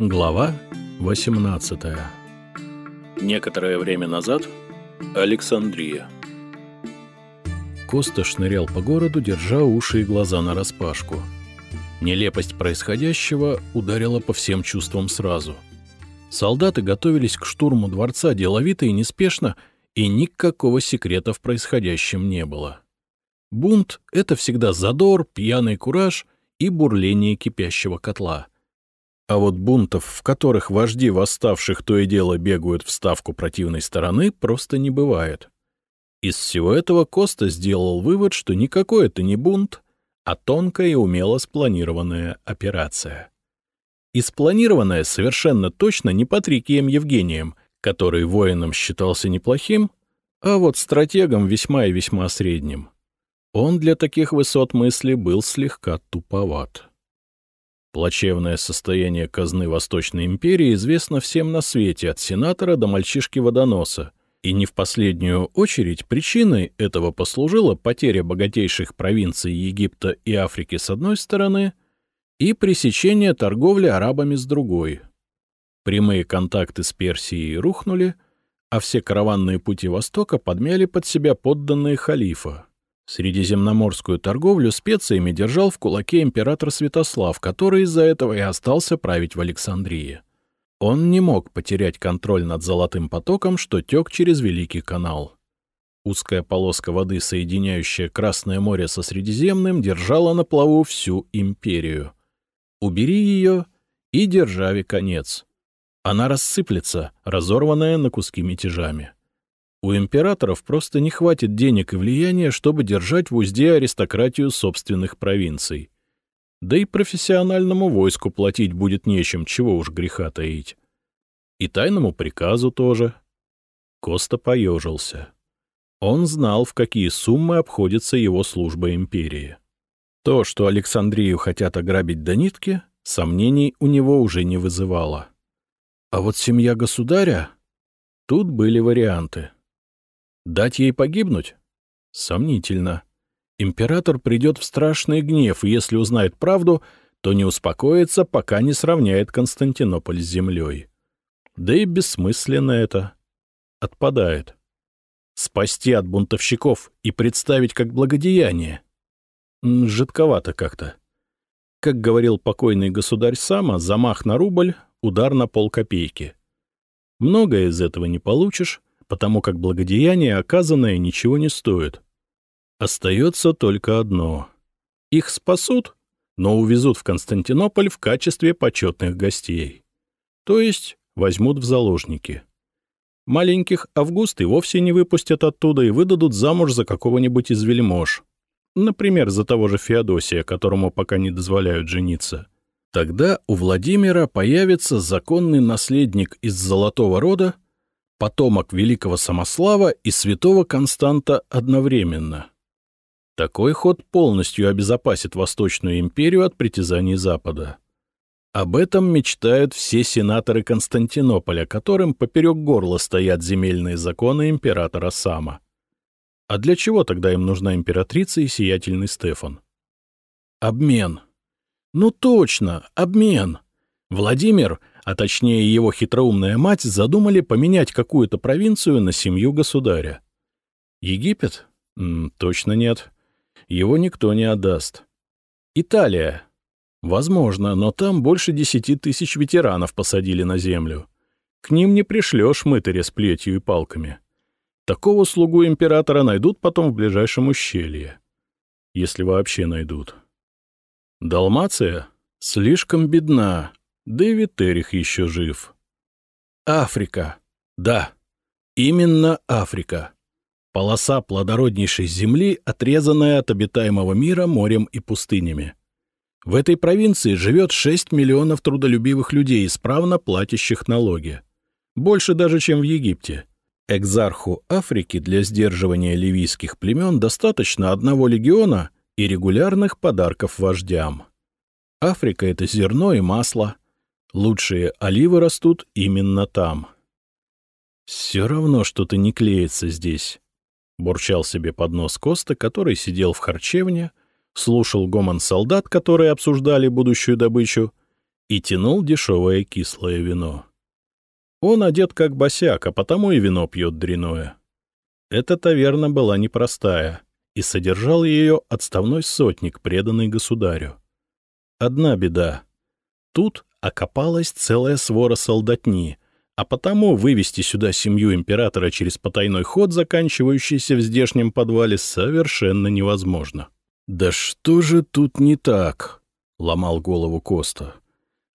Глава 18 Некоторое время назад Александрия. Коста шнырял по городу, держа уши и глаза нараспашку. Нелепость происходящего ударила по всем чувствам сразу. Солдаты готовились к штурму дворца деловито и неспешно, и никакого секрета в происходящем не было. Бунт — это всегда задор, пьяный кураж и бурление кипящего котла — а вот бунтов, в которых вожди восставших то и дело бегают в ставку противной стороны, просто не бывает. Из всего этого Коста сделал вывод, что никакой это не бунт, а тонкая и умело спланированная операция. И спланированная совершенно точно не Патрикием Евгением, который воином считался неплохим, а вот стратегом весьма и весьма средним. Он для таких высот мысли был слегка туповат. Плачевное состояние казны Восточной империи известно всем на свете, от сенатора до мальчишки-водоноса, и не в последнюю очередь причиной этого послужила потеря богатейших провинций Египта и Африки с одной стороны и пресечение торговли арабами с другой. Прямые контакты с Персией рухнули, а все караванные пути Востока подмяли под себя подданные халифа. Средиземноморскую торговлю специями держал в кулаке император Святослав, который из-за этого и остался править в Александрии. Он не мог потерять контроль над золотым потоком, что тек через Великий канал. Узкая полоска воды, соединяющая Красное море со Средиземным, держала на плаву всю империю. Убери ее, и державе конец. Она рассыплется, разорванная на куски мятежами. У императоров просто не хватит денег и влияния, чтобы держать в узде аристократию собственных провинций. Да и профессиональному войску платить будет нечем, чего уж греха таить. И тайному приказу тоже. Коста поежился. Он знал, в какие суммы обходится его служба империи. То, что Александрию хотят ограбить до нитки, сомнений у него уже не вызывало. А вот семья государя... Тут были варианты. Дать ей погибнуть? Сомнительно. Император придет в страшный гнев, и если узнает правду, то не успокоится, пока не сравняет Константинополь с землей. Да и бессмысленно это. Отпадает. Спасти от бунтовщиков и представить как благодеяние. Жидковато как-то. Как говорил покойный государь Сама, замах на рубль — удар на полкопейки. Многое из этого не получишь, потому как благодеяние, оказанное, ничего не стоит. Остается только одно. Их спасут, но увезут в Константинополь в качестве почетных гостей. То есть возьмут в заложники. Маленьких Август и вовсе не выпустят оттуда и выдадут замуж за какого-нибудь из вельмож. Например, за того же Феодосия, которому пока не дозволяют жениться. Тогда у Владимира появится законный наследник из золотого рода, потомок великого Самослава и святого Константа одновременно. Такой ход полностью обезопасит Восточную империю от притязаний Запада. Об этом мечтают все сенаторы Константинополя, которым поперек горла стоят земельные законы императора Сама. А для чего тогда им нужна императрица и сиятельный Стефан? Обмен. Ну точно, обмен. Владимир — а точнее его хитроумная мать, задумали поменять какую-то провинцию на семью государя. Египет? М -м, точно нет. Его никто не отдаст. Италия? Возможно, но там больше десяти тысяч ветеранов посадили на землю. К ним не пришлешь мытаря с плетью и палками. Такого слугу императора найдут потом в ближайшем ущелье. Если вообще найдут. Далмация? Слишком бедна, Дэвид Эрих еще жив. Африка. Да, именно Африка. Полоса плодороднейшей земли, отрезанная от обитаемого мира морем и пустынями. В этой провинции живет 6 миллионов трудолюбивых людей, исправно платящих налоги. Больше даже, чем в Египте. Экзарху Африки для сдерживания ливийских племен достаточно одного легиона и регулярных подарков вождям. Африка — это зерно и масло, Лучшие оливы растут именно там. «Все равно что-то не клеится здесь», — бурчал себе под нос Коста, который сидел в харчевне, слушал гомон солдат, которые обсуждали будущую добычу, и тянул дешевое кислое вино. Он одет как босяк, а потому и вино пьет дряное. Эта таверна была непростая, и содержал ее отставной сотник, преданный государю. Одна беда. Тут окопалась целая свора солдатни, а потому вывести сюда семью императора через потайной ход, заканчивающийся в здешнем подвале, совершенно невозможно. «Да что же тут не так?» — ломал голову Коста.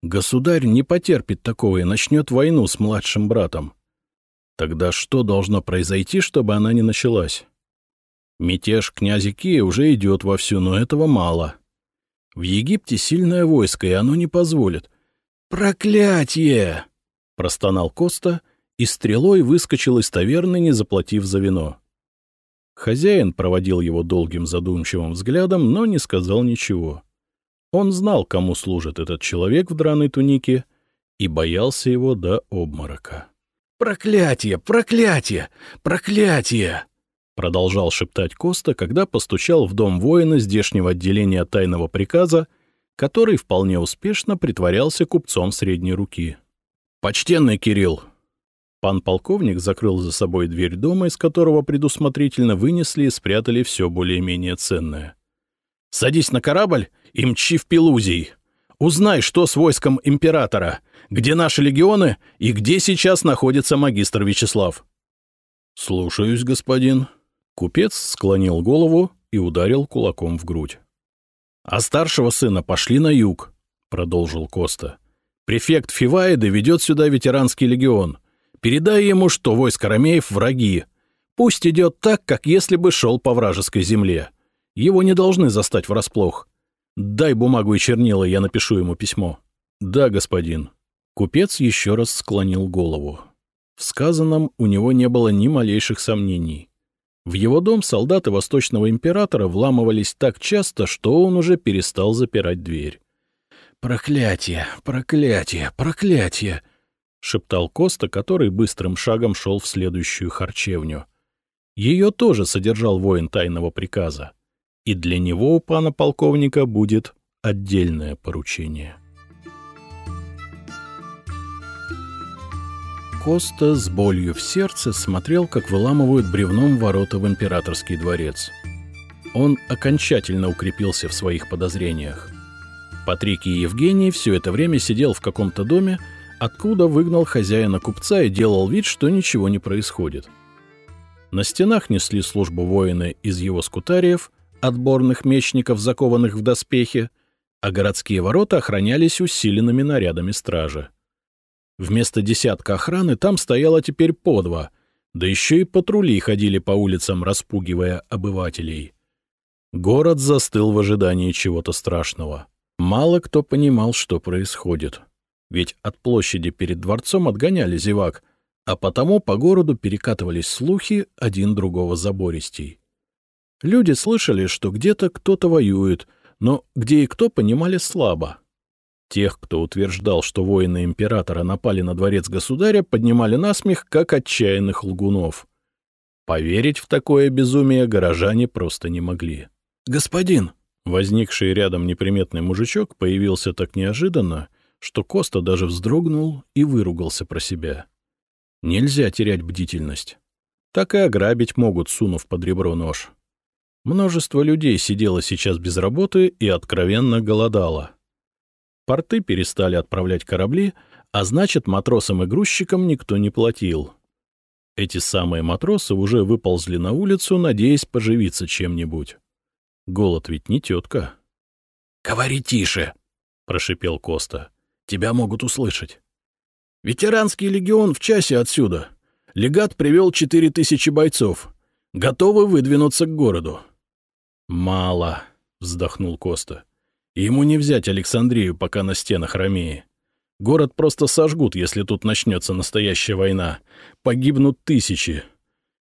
Государь не потерпит такого и начнет войну с младшим братом. Тогда что должно произойти, чтобы она не началась? Мятеж князя Кия уже идет вовсю, но этого мало. В Египте сильное войско, и оно не позволит. «Проклятие!» — простонал Коста и стрелой выскочил из таверны, не заплатив за вино. Хозяин проводил его долгим задумчивым взглядом, но не сказал ничего. Он знал, кому служит этот человек в драной тунике, и боялся его до обморока. «Проклятие! Проклятие! Проклятие!» Продолжал шептать Коста, когда постучал в дом воина здешнего отделения тайного приказа, который вполне успешно притворялся купцом средней руки. «Почтенный Кирилл!» Пан полковник закрыл за собой дверь дома, из которого предусмотрительно вынесли и спрятали все более-менее ценное. «Садись на корабль и мчи в Пелузий. Узнай, что с войском императора, где наши легионы и где сейчас находится магистр Вячеслав». «Слушаюсь, господин». Купец склонил голову и ударил кулаком в грудь. «А старшего сына пошли на юг», — продолжил Коста. «Префект Фиваиды ведет сюда ветеранский легион. Передай ему, что войск Ромеев — враги. Пусть идет так, как если бы шел по вражеской земле. Его не должны застать врасплох. Дай бумагу и чернила, я напишу ему письмо. Да, господин. Купец еще раз склонил голову. В сказанном у него не было ни малейших сомнений. В его дом солдаты Восточного императора вламывались так часто, что он уже перестал запирать дверь. «Проклятие! Проклятие! Проклятие!» — шептал Коста, который быстрым шагом шел в следующую харчевню. Ее тоже содержал воин тайного приказа и для него у пана полковника будет отдельное поручение. Коста с болью в сердце смотрел, как выламывают бревном ворота в императорский дворец. Он окончательно укрепился в своих подозрениях. Патрикий Евгений все это время сидел в каком-то доме, откуда выгнал хозяина купца и делал вид, что ничего не происходит. На стенах несли службу воины из его скутариев, отборных мечников, закованных в доспехи, а городские ворота охранялись усиленными нарядами стражи. Вместо десятка охраны там стояло теперь по два, да еще и патрули ходили по улицам, распугивая обывателей. Город застыл в ожидании чего-то страшного. Мало кто понимал, что происходит. Ведь от площади перед дворцом отгоняли зевак, а потому по городу перекатывались слухи один другого забористей. Люди слышали, что где-то кто-то воюет, но где и кто понимали слабо. Тех, кто утверждал, что воины императора напали на дворец государя, поднимали насмех, как отчаянных лгунов. Поверить в такое безумие горожане просто не могли. «Господин!» Возникший рядом неприметный мужичок появился так неожиданно, что Коста даже вздрогнул и выругался про себя. Нельзя терять бдительность. Так и ограбить могут, сунув под ребро нож. Множество людей сидело сейчас без работы и откровенно голодало. Порты перестали отправлять корабли, а значит, матросам и грузчикам никто не платил. Эти самые матросы уже выползли на улицу, надеясь поживиться чем-нибудь. Голод ведь не тетка. — Говори тише, — прошипел Коста. — Тебя могут услышать. — Ветеранский легион в часе отсюда. Легат привел четыре тысячи бойцов. Готовы выдвинуться к городу. «Мало», — вздохнул Коста. «Ему не взять Александрию, пока на стенах Ромеи. Город просто сожгут, если тут начнется настоящая война. Погибнут тысячи.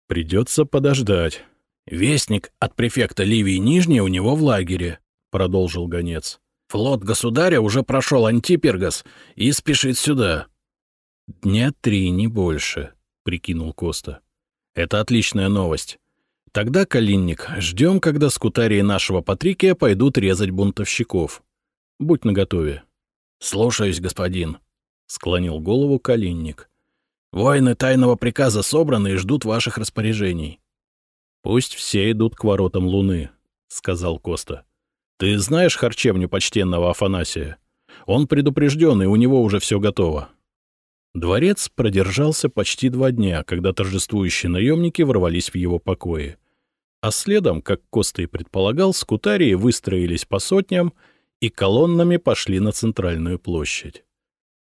Придется подождать». «Вестник от префекта Ливии Нижней у него в лагере», — продолжил гонец. «Флот государя уже прошел Антипергас и спешит сюда». «Дня три, не больше», — прикинул Коста. «Это отличная новость. Тогда, Калинник, ждем, когда скутарии нашего Патрикия пойдут резать бунтовщиков. Будь наготове. Слушаюсь, господин, — склонил голову Калинник. Воины тайного приказа собраны и ждут ваших распоряжений. Пусть все идут к воротам Луны, — сказал Коста. Ты знаешь харчевню почтенного Афанасия? Он предупрежден, и у него уже все готово. Дворец продержался почти два дня, когда торжествующие наемники ворвались в его покои. А следом, как Коста и предполагал, скутарии выстроились по сотням — и колоннами пошли на центральную площадь.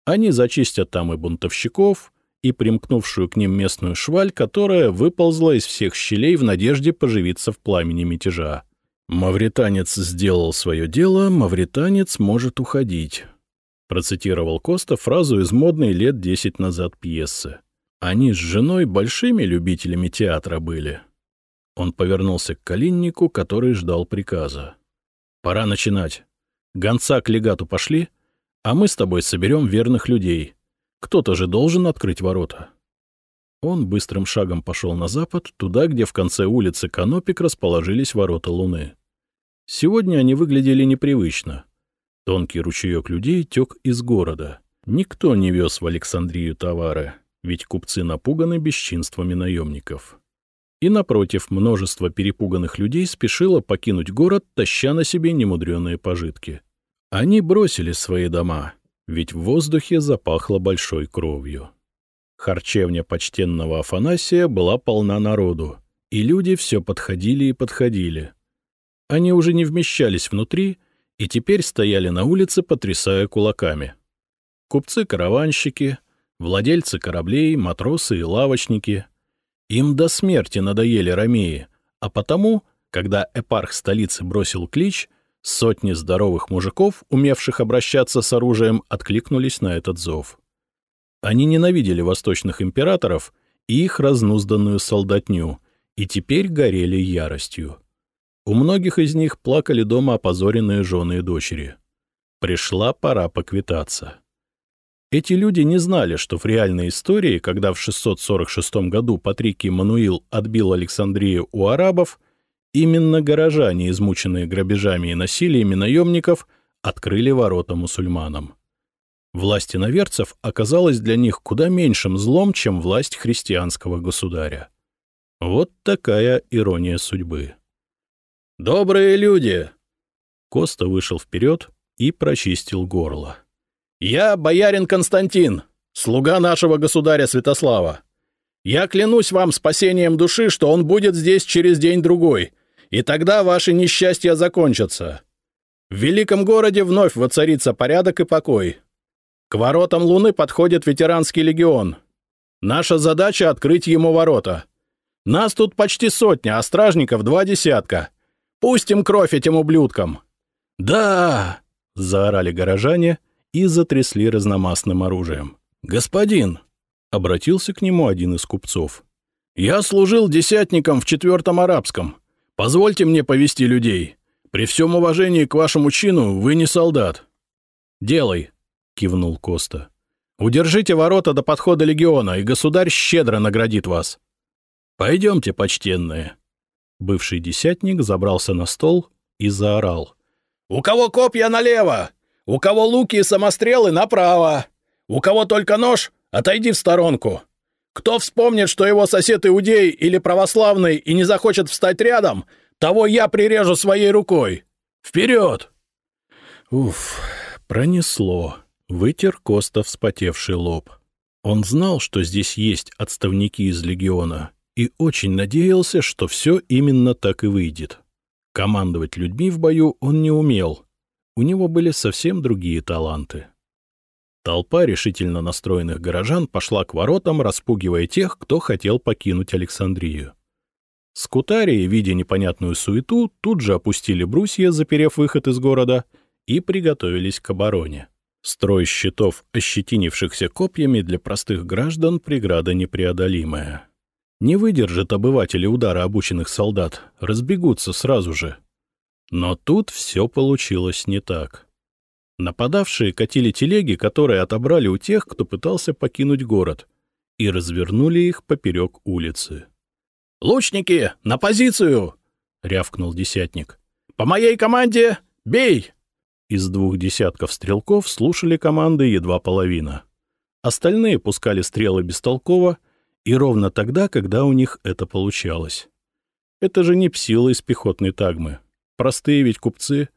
Они зачистят там и бунтовщиков, и примкнувшую к ним местную шваль, которая выползла из всех щелей в надежде поживиться в пламени мятежа. «Мавританец сделал свое дело, мавританец может уходить», процитировал Коста фразу из модной лет десять назад пьесы. Они с женой большими любителями театра были. Он повернулся к Калиннику, который ждал приказа. «Пора начинать. Гонца к легату пошли, а мы с тобой соберем верных людей. Кто-то же должен открыть ворота. Он быстрым шагом пошел на запад, туда, где в конце улицы Канопик расположились ворота Луны. Сегодня они выглядели непривычно. Тонкий ручеек людей тек из города. Никто не вез в Александрию товары, ведь купцы напуганы бесчинствами наемников. И, напротив, множество перепуганных людей спешило покинуть город, таща на себе немудреные пожитки. Они бросили свои дома, ведь в воздухе запахло большой кровью. Харчевня почтенного Афанасия была полна народу, и люди все подходили и подходили. Они уже не вмещались внутри и теперь стояли на улице, потрясая кулаками. Купцы-караванщики, владельцы кораблей, матросы и лавочники — им до смерти надоели ромеи, а потому, когда эпарх столицы бросил клич, сотни здоровых мужиков, умевших обращаться с оружием, откликнулись на этот зов. Они ненавидели восточных императоров и их разнузданную солдатню, и теперь горели яростью. У многих из них плакали дома опозоренные жены и дочери. Пришла пора поквитаться. Эти люди не знали, что в реальной истории, когда в 646 году Патрикий Мануил отбил Александрию у арабов, именно горожане, измученные грабежами и насилиями наемников, открыли ворота мусульманам. Власть иноверцев оказалась для них куда меньшим злом, чем власть христианского государя. Вот такая ирония судьбы. «Добрые люди!» Коста вышел вперед и прочистил горло. «Я боярин Константин, слуга нашего государя Святослава. Я клянусь вам спасением души, что он будет здесь через день-другой, и тогда ваши несчастья закончатся. В великом городе вновь воцарится порядок и покой. К воротам Луны подходит ветеранский легион. Наша задача — открыть ему ворота. Нас тут почти сотня, а стражников два десятка. Пустим кровь этим ублюдкам!» «Да!» — заорали горожане — и затрясли разномастным оружием. «Господин!» — обратился к нему один из купцов. «Я служил десятником в четвертом арабском. Позвольте мне повести людей. При всем уважении к вашему чину вы не солдат». «Делай!» — кивнул Коста. «Удержите ворота до подхода легиона, и государь щедро наградит вас». «Пойдемте, почтенные». Бывший десятник забрался на стол и заорал. «У кого копья налево? У кого луки и самострелы направо. У кого только нож, отойди в сторонку. Кто вспомнит, что его сосед иудей или православный и не захочет встать рядом, того я прирежу своей рукой. Вперед! Уф, пронесло. Вытер Коста вспотевший лоб. Он знал, что здесь есть отставники из легиона, и очень надеялся, что все именно так и выйдет. Командовать людьми в бою он не умел, у него были совсем другие таланты. Толпа решительно настроенных горожан пошла к воротам, распугивая тех, кто хотел покинуть Александрию. Скутарии, видя непонятную суету, тут же опустили брусья, заперев выход из города, и приготовились к обороне. Строй щитов, ощетинившихся копьями для простых граждан, преграда непреодолимая. Не выдержат обыватели удара обученных солдат, разбегутся сразу же — но тут все получилось не так. Нападавшие катили телеги, которые отобрали у тех, кто пытался покинуть город, и развернули их поперек улицы. «Лучники, на позицию!» — рявкнул десятник. «По моей команде бей!» Из двух десятков стрелков слушали команды едва половина. Остальные пускали стрелы бестолково, и ровно тогда, когда у них это получалось. Это же не псилы из пехотной тагмы. Простые ведь купцы.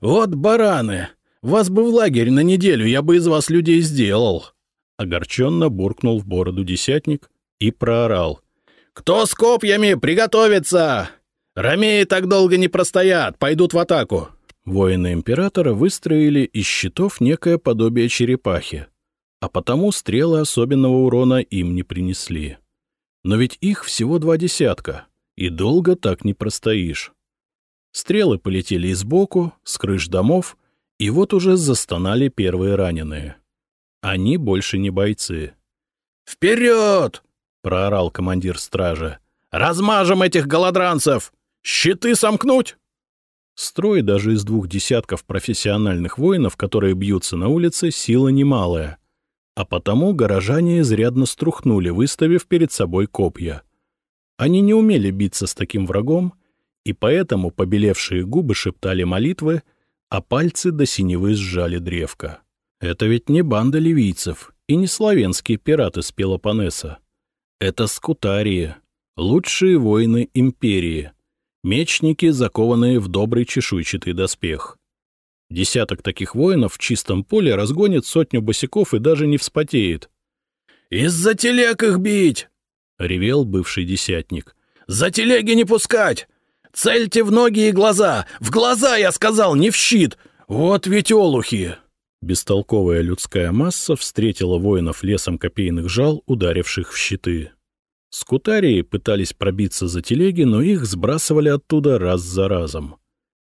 «Вот бараны! Вас бы в лагерь на неделю, я бы из вас людей сделал!» Огорченно буркнул в бороду десятник и проорал. «Кто с копьями? Приготовиться! Ромеи так долго не простоят, пойдут в атаку!» Воины императора выстроили из щитов некое подобие черепахи, а потому стрелы особенного урона им не принесли. Но ведь их всего два десятка, и долго так не простоишь. Стрелы полетели сбоку, с крыш домов, и вот уже застонали первые раненые. Они больше не бойцы. «Вперед!» — проорал командир стражи. «Размажем этих голодранцев! Щиты сомкнуть!» Строй даже из двух десятков профессиональных воинов, которые бьются на улице, сила немалая. А потому горожане изрядно струхнули, выставив перед собой копья. Они не умели биться с таким врагом, и поэтому побелевшие губы шептали молитвы, а пальцы до синевы сжали древко. Это ведь не банда ливийцев и не славянские пираты с Пелопоннеса. Это скутарии, лучшие воины империи, мечники, закованные в добрый чешуйчатый доспех. Десяток таких воинов в чистом поле разгонит сотню босиков и даже не вспотеет. «Из-за телег их бить!» — ревел бывший десятник. «За телеги не пускать! Цельте в ноги и глаза! В глаза, я сказал, не в щит! Вот ведь олухи!» Бестолковая людская масса встретила воинов лесом копейных жал, ударивших в щиты. Скутарии пытались пробиться за телеги, но их сбрасывали оттуда раз за разом.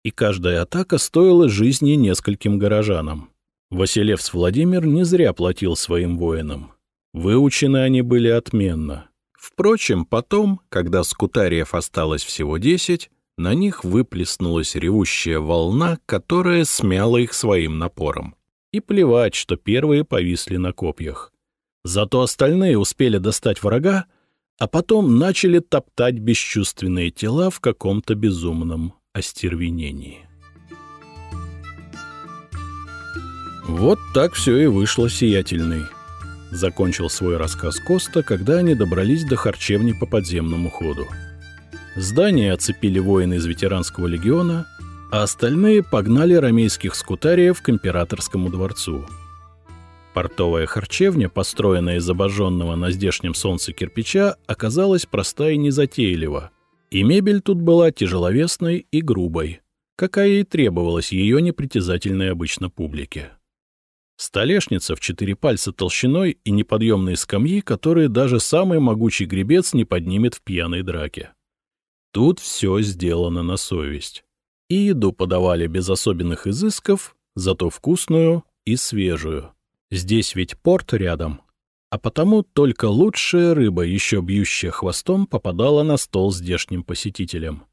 И каждая атака стоила жизни нескольким горожанам. Василевс Владимир не зря платил своим воинам. Выучены они были отменно. Впрочем, потом, когда скутариев осталось всего десять, на них выплеснулась ревущая волна, которая смяла их своим напором. И плевать, что первые повисли на копьях. Зато остальные успели достать врага, а потом начали топтать бесчувственные тела в каком-то безумном остервенении. Вот так все и вышло сиятельный. Закончил свой рассказ Коста, когда они добрались до харчевни по подземному ходу. Здание оцепили воины из ветеранского легиона, а остальные погнали ромейских скутариев к императорскому дворцу. Портовая харчевня, построенная из обожженного на здешнем солнце кирпича, оказалась проста и незатейлива, и мебель тут была тяжеловесной и грубой, какая и требовалась ее непритязательной обычно публике. Столешница в четыре пальца толщиной и неподъемные скамьи, которые даже самый могучий гребец не поднимет в пьяной драке. Тут все сделано на совесть. И еду подавали без особенных изысков, зато вкусную и свежую. Здесь ведь порт рядом, а потому только лучшая рыба, еще бьющая хвостом, попадала на стол здешним посетителям.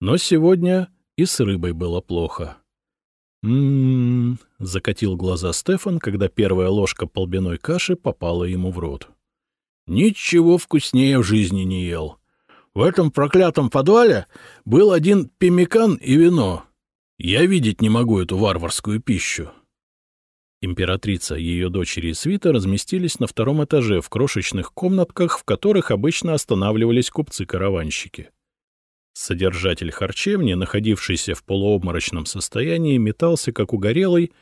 Но сегодня и с рыбой было плохо. «М-м-м», закатил глаза Стефан, когда первая ложка полбяной каши попала ему в рот. «Ничего вкуснее в жизни не ел. В этом проклятом подвале был один пемикан и вино. Я видеть не могу эту варварскую пищу». Императрица, ее дочери и свита разместились на втором этаже в крошечных комнатках, в которых обычно останавливались купцы-караванщики. Содержатель харчевни, находившийся в полуобморочном состоянии, метался как угорелый,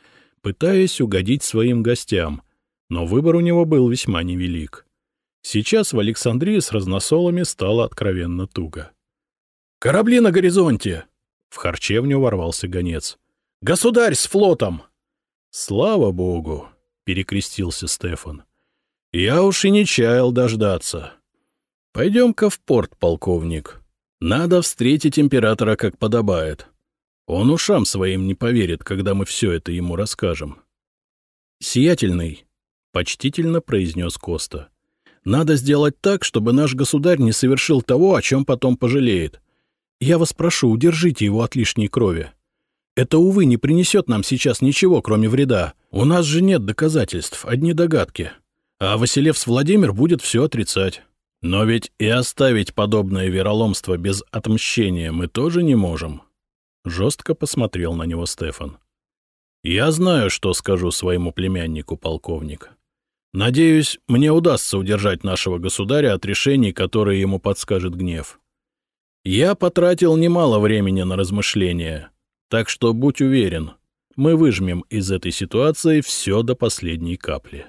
пытаясь угодить своим гостям, но выбор у него был весьма невелик. Сейчас в Александрии с разносолами стало откровенно туго. «Корабли на горизонте!» В харчевню ворвался гонец. «Государь с флотом!» «Слава богу!» — перекрестился Стефан. «Я уж и не чаял дождаться. Пойдем-ка в порт, полковник. Надо встретить императора как подобает. Он ушам своим не поверит, когда мы все это ему расскажем. «Сиятельный», — почтительно произнес Коста, — «надо сделать так, чтобы наш государь не совершил того, о чем потом пожалеет. Я вас прошу, удержите его от лишней крови. Это, увы, не принесет нам сейчас ничего, кроме вреда. У нас же нет доказательств, одни догадки. А Василевс Владимир будет все отрицать». Но ведь и оставить подобное вероломство без отмщения мы тоже не можем. Жестко посмотрел на него Стефан. Я знаю, что скажу своему племяннику, полковник. Надеюсь, мне удастся удержать нашего государя от решений, которые ему подскажет гнев. Я потратил немало времени на размышления, так что будь уверен, мы выжмем из этой ситуации все до последней капли.